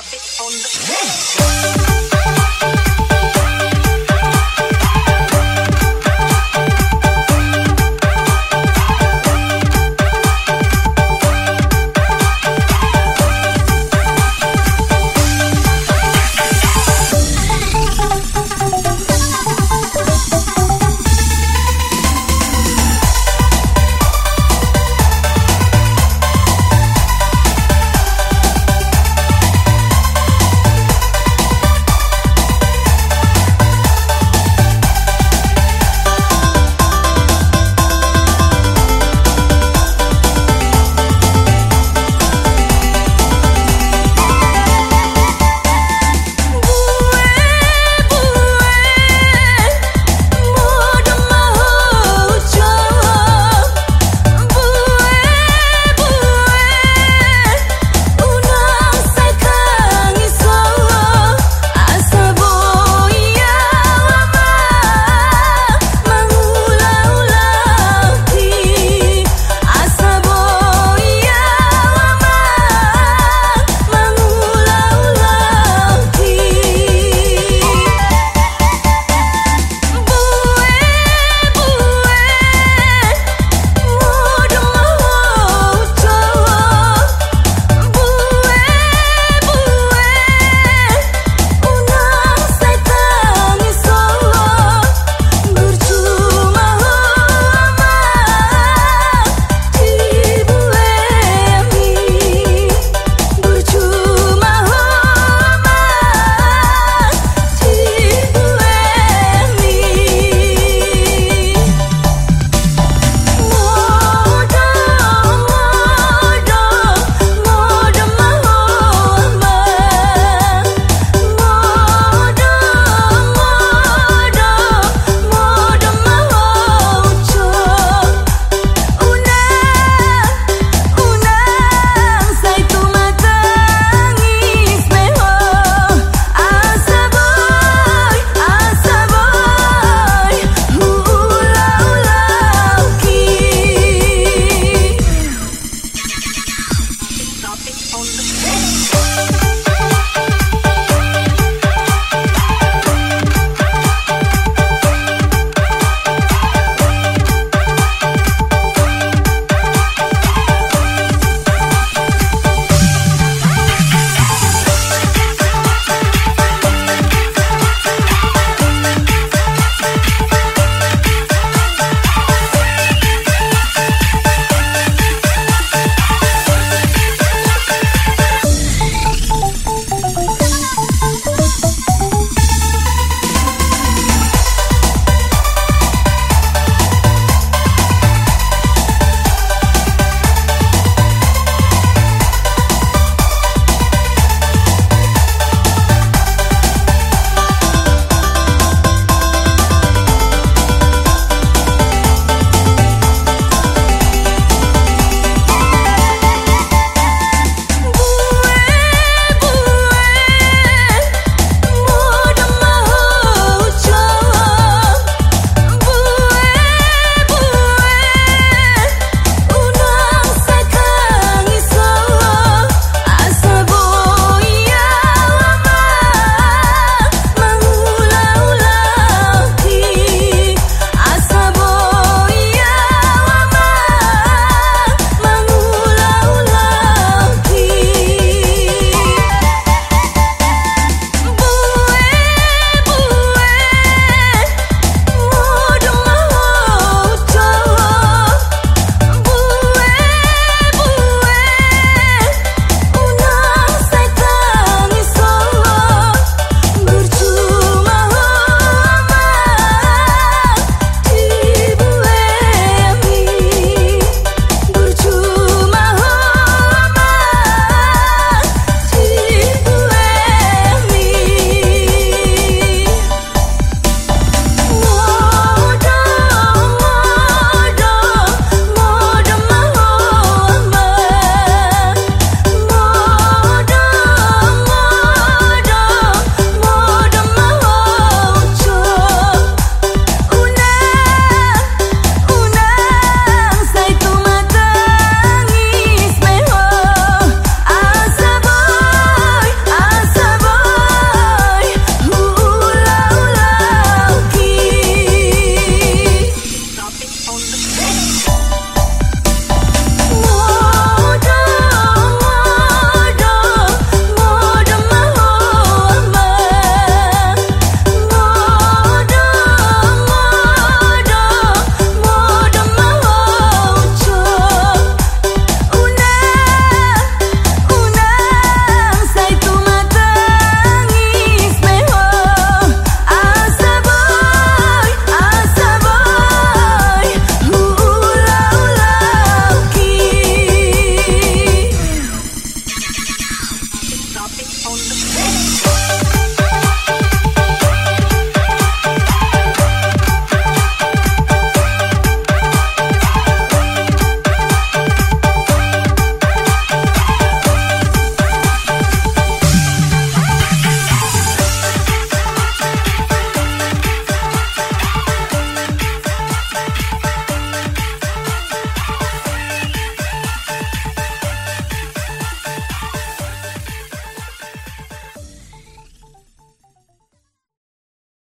drop it on the floor.